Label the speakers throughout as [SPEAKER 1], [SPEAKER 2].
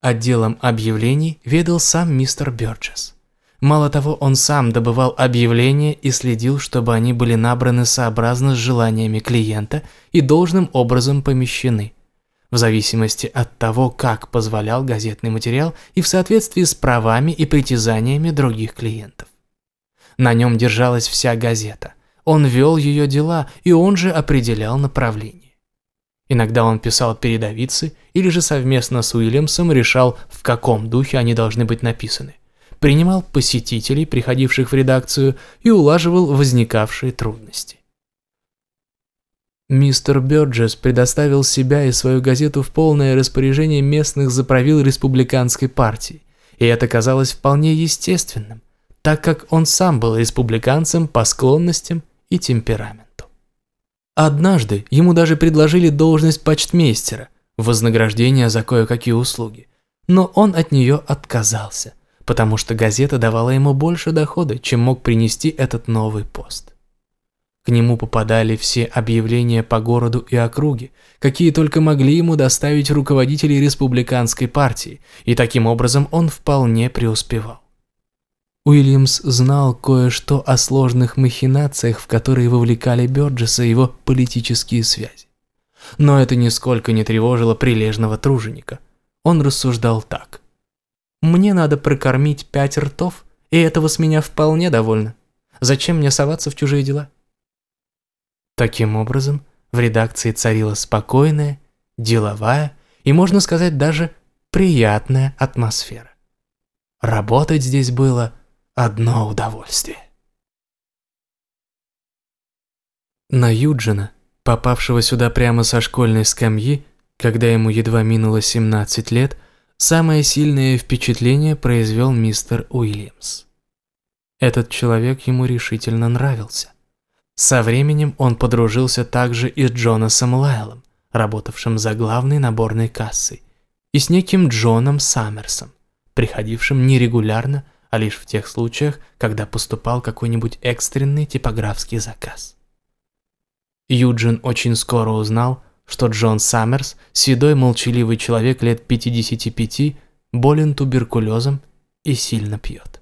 [SPEAKER 1] Отделом объявлений ведал сам мистер Бёрджес. Мало того, он сам добывал объявления и следил, чтобы они были набраны сообразно с желаниями клиента и должным образом помещены, в зависимости от того, как позволял газетный материал и в соответствии с правами и притязаниями других клиентов. На нем держалась вся газета. Он вел ее дела, и он же определял направление. Иногда он писал передовицы или же совместно с Уильямсом решал, в каком духе они должны быть написаны принимал посетителей, приходивших в редакцию, и улаживал возникавшие трудности. Мистер Бёрджес предоставил себя и свою газету в полное распоряжение местных заправил республиканской партии, и это казалось вполне естественным, так как он сам был республиканцем по склонностям и темпераменту. Однажды ему даже предложили должность почтмейстера, вознаграждение за кое-какие услуги, но он от нее отказался, потому что газета давала ему больше дохода, чем мог принести этот новый пост. К нему попадали все объявления по городу и округе, какие только могли ему доставить руководители республиканской партии, и таким образом он вполне преуспевал. Уильямс знал кое-что о сложных махинациях, в которые вовлекали Бёрджеса его политические связи. Но это нисколько не тревожило прилежного труженика. Он рассуждал так. Мне надо прокормить пять ртов, и этого с меня вполне довольно. Зачем мне соваться в чужие дела? Таким образом, в редакции царила спокойная, деловая и, можно сказать, даже приятная атмосфера. Работать здесь было одно удовольствие. На Юджина, попавшего сюда прямо со школьной скамьи, когда ему едва минуло 17 лет, Самое сильное впечатление произвел мистер Уильямс. Этот человек ему решительно нравился. Со временем он подружился также и с Джонасом Лайлом, работавшим за главной наборной кассой, и с неким Джоном Саммерсом, приходившим нерегулярно, а лишь в тех случаях, когда поступал какой-нибудь экстренный типографский заказ. Юджин очень скоро узнал, что Джон Саммерс, седой молчаливый человек лет 55, болен туберкулезом и сильно пьет.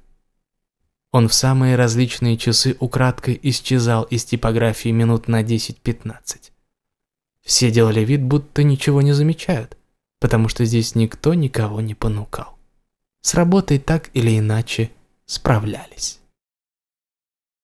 [SPEAKER 1] Он в самые различные часы украдкой исчезал из типографии минут на 10-15. Все делали вид, будто ничего не замечают, потому что здесь никто никого не понукал. С работой так или иначе справлялись.